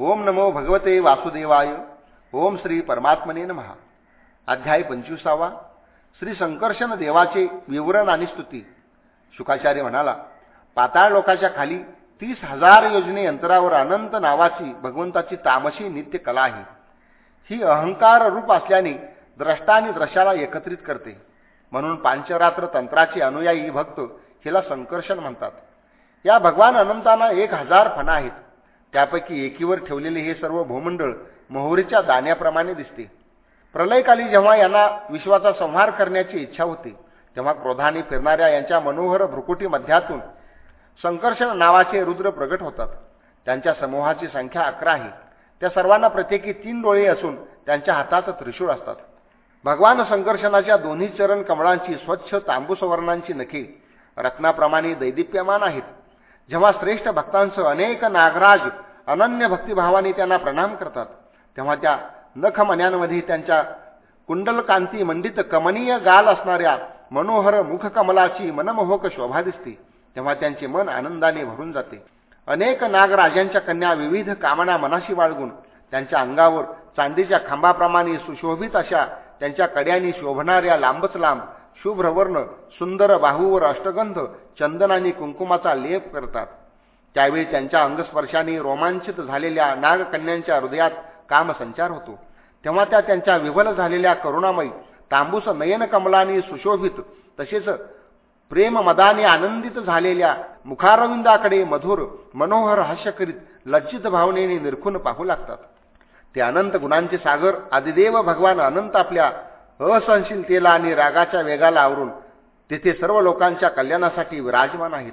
ओम नमो भगवते वासुदेवाय. ओम श्री परमात्मने महा अध्याय पंचवीसावा. श्री संकर्षण देवाचे विवरण आणि स्तुती. शुकाचार्य म्हणाला पाताळ लोकाच्या खाली तीस हजार योजने अंतरावर अनंत नावाची भगवंताची तामशी नित्य कला आहे. ही अहंकार रूप असल्याने द्रष्टा आणि द्रशाला एकत्रित करते. म्हणून पांचरात्र तंत्राचे अनुयायी भक्त हिला संकर्षण म्हणतात. या भगवान अनंतांना एक हजार फणा आहेत. त्यापैकी एकीवर ठेवलेले हे सर्व भूमंडळ मोहरीच्या दाण्याप्रमाणे दिसते. प्रलयकाली जेव्हा यांना विश्वाचा संहार करण्याची इच्छा होती तेव्हा क्रोधाने फिरणाऱ्या यांच्या मनोहर भ्रुकुटी मध्यातून संकर्षण नावाचे रुद्र प्रगट होतात. त्यांच्या समूहाची संख्या अकरा आहे. त्या सर्वांना प्रत्येकी तीन डोळे असून त्यांच्या हातात त्रिशूळ असतात. भगवान संकर्षणाच्या दोन्ही चरण कमळांची स्वच्छ तांबूसवर्णांची नखे रत्नाप्रमाणे दैदिप्यमान आहेत. जेव्हा श्रेष्ठ भक्तांसह अनेक नागराज अनन्य भक्तिभावाने त्यांना प्रणाम करतात. तेव्हा त्या नखमन्यांमध्ये त्यांच्या कुंडलकांती मंडित कमनीय गाल असणाऱ्या मनोहर मुखकमलाची मनमोहक शोभा दिसते. तेव्हा त्यांचे मन आनंदाने भरून जाते. अनेक नागराजांच्या कन्या विविध कामना मनाशी बाळगून त्यांच्या अंगावर चांदीच्या खांबाप्रमाणे सुशोभित अशा त्यांच्या कड्यांनी शोभणाऱ्या लांबच लांब शुभ्रवर्ण सुंदर बाहूवर अष्टगंध चंदन आणि कुंकुमाचा लेप करतात. त्यावेळी त्यांच्या अंगस्पर्शाने रोमांचित झालेल्या नागकन्यांच्या हृदयात कामसंचार होतो. तेव्हा त्या त्यांच्या विवल झालेल्या करुणामयी तांबूस नयन कमलाने सुशोभित तसेच प्रेममदाने आनंदित झालेल्या मुखारविंदाकडे मधुर मनोहर हास्य करीत लज्जित भावनेने निरखून पाहू लागतात. ते अनंत गुणांचे सागर आदिदेव भगवान अनंत आपल्या असहनशीलतेला आणि रागाच्या वेगाला आवरून तेथे सर्व लोकांच्या कल्याणासाठी विराजमान आहेत.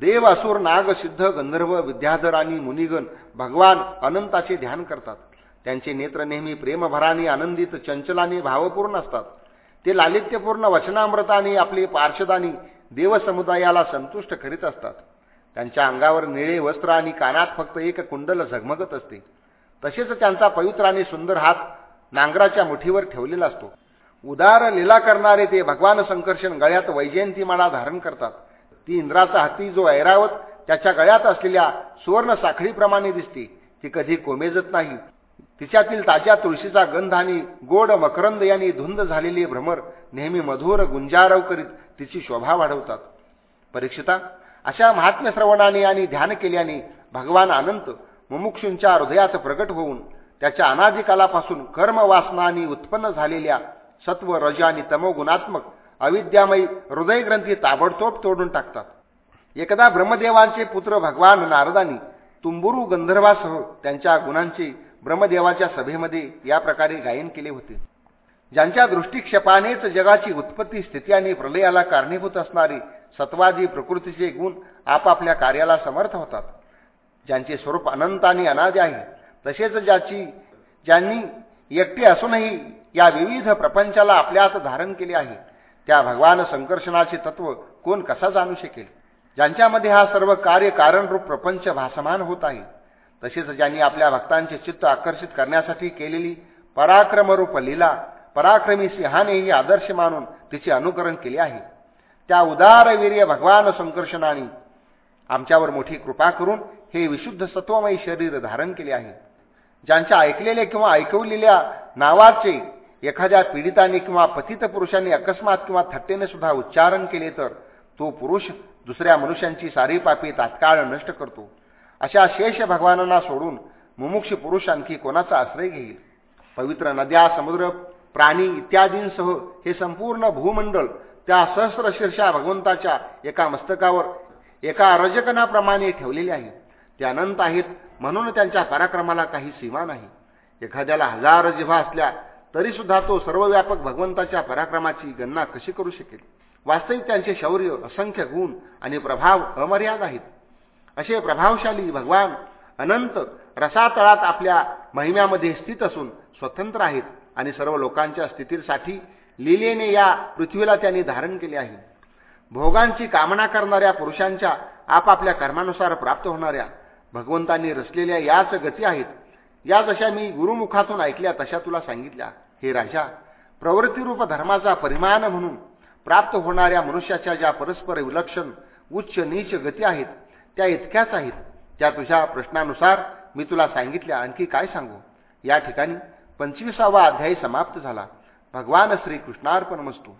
देव असुर नाग सिद्ध गंधर्व विद्याधर आणि मुनिगण भगवान अनंताचे ध्यान करतात. त्यांचे नेत्र नेहमी प्रेमभराने आनंदित चंचलाने भावपूर्ण असतात. ते लालित्यपूर्ण वचनामृताने आपली पार्षदानी देवसमुदायाला संतुष्ट करीत असतात. त्यांच्या अंगावर निळे वस्त्र आणि कानात फक्त एक कुंडल झगमगत असते. तसेच त्यांचा पवित्र आणि सुंदर हात नांगराच्या मुठीवर ठेवलेला असतो. उदार लीला करणारे ते भगवान संकर्षण गळ्यात वैजयंतीमाळा धारण करतात. ती इंद्राचा हाती जो ऐरावत त्याच्या गळ्यात असलेल्या सुवर्ण साखळीप्रमाणे दिसते. ती कधी कोमेजत नाही. तिच्यातील ताज्या तुळशीचा गंध आणि गोड मकरंद यांनी धुंद झालेली भ्रमर नेहमी मधुर गुंजारव करीत तिची शोभा वाढवतात. परीक्षिता अशा महात्म्य श्रवणाने आणि ध्यान केल्याने भगवान अनंत मुमुक्षूंच्या हृदयात प्रगट होऊन त्याच्या अनादिकालापासून कर्मवासनाने उत्पन्न झालेल्या सत्व रज आणि तमोगुणात्मक अविद्यामयी हृदयग्रंथी ताबडतोब तोडून टाकतात. एकदा ब्रह्मदेवांचे पुत्र भगवान नारदानी तुंबुरू गंधर्वासह त्यांच्या गुणांचे ब्रह्मदेवाच्या सभेमध्ये या प्रकारे गायन केले होते. ज्यांच्या दृष्टिक्षेपानेच जगाची उत्पत्ती स्थिती आणि प्रलयाला कारणीभूत असणारी सत्वादी प्रकृतीचे गुण आपापल्या कार्याला समर्थ होतात. ज्यांचे स्वरूप अनंत आणि अनादे आहे तसेच ज्याची ज्यांनी एकटे असूनही या विविध प्रपंचाला आपल्यात धारण केले आहे. त्या भगवान संकर्षणाचे तत्व कोण कसा जाणू शकेल? ज्यांच्यामध्ये हा सर्व कार्य कारणरूप प्रपंच भासमान होत आहे तसेच ज्यांनी आपल्या भक्तांचे चित्त आकर्षित करण्यासाठी केलेली पराक्रमरूप लीला पराक्रमी सिंहानेही आदर्श मानून तिचे अनुकरण केले आहे. त्या उदारवीर्य भगवान संकर्षणाने आमच्यावर मोठी कृपा करून हे विशुद्ध सत्वमयी शरीर धारण केले आहे. ज्यांच्या ऐकलेले किंवा ऐकवलेल्या नावाचे एखाद्या पीडिताने किंवा पतित पुरुषांनी अकस्मात किंवा थट्टेने सुद्धा उच्चारण केले तर तो पुरुष दुसऱ्या मनुष्यांची सारी पापी तात्काळ नष्ट करतो. अशा शेष भगवानांना सोडून मुमुक्ष पुरुष आणखी कोणाचा आश्रय घेईल? पवित्र नद्या समुद्र प्राणी इत्यादींसह हे संपूर्ण भूमंडळ त्या सहस्रशीर्षा भगवंताच्या एका मस्तकावर एका रजकणाप्रमाणे ठेवलेले आहे. ते अनंत आहेत म्हणून त्यांच्या पराक्रमाला काही सीमा नाही. एखाद्याला हजार जिव्हा असल्या तरी सुद्धा तो सर्वव्यापक भगवंताच्या पराक्रमाची गणना कशी करू शकेल? वास्तविक त्यांचे शौर्य असंख्य गुण आणि प्रभाव अमर्याद आहेत. असे प्रभावशाली भगवान अनंत रसातळात आपल्या महिम्यामध्ये स्थित असून स्वतंत्र आहेत आणि सर्व लोकांच्या स्थितीसाठी लिलेने या पृथ्वीला त्यांनी धारण केले आहे. भोगांची कामना करणाऱ्या पुरुषांच्या आपापल्या कर्मानुसार प्राप्त होणाऱ्या भगवंतांनी रचलेल्या याच गती आहेत या जशा मी गुरुमुखातून ऐकल्या तशा तुला सांगितल्या. हे राजा प्रवृत्तीरूप धर्माचा परिमाण म्हणून प्राप्त होणाऱ्या मनुष्याच्या ज्या परस्पर विलक्षण उच्च नीच गती आहेत त्या इतक्याच आहेत. त्या तुझ्या प्रश्नानुसार मी तुला सांगितल्या. आणखी काय सांगू? या ठिकाणी पंचवीसावा अध्यायी समाप्त झाला. भगवान श्रीकृष्णार्पण मस्तू